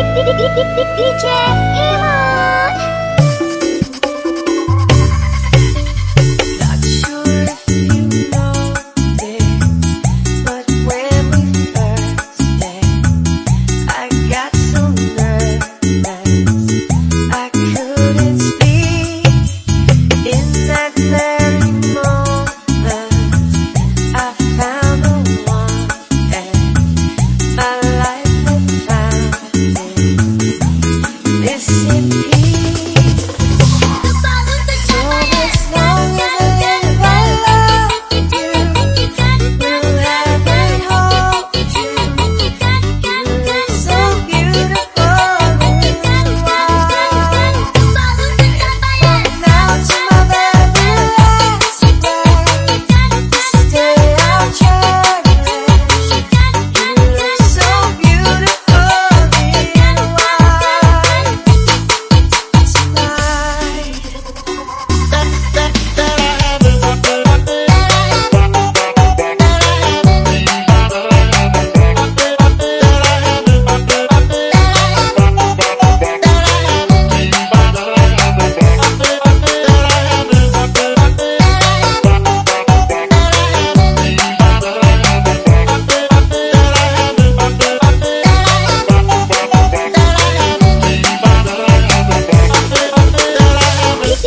DJ Imon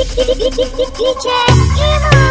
DJ Imon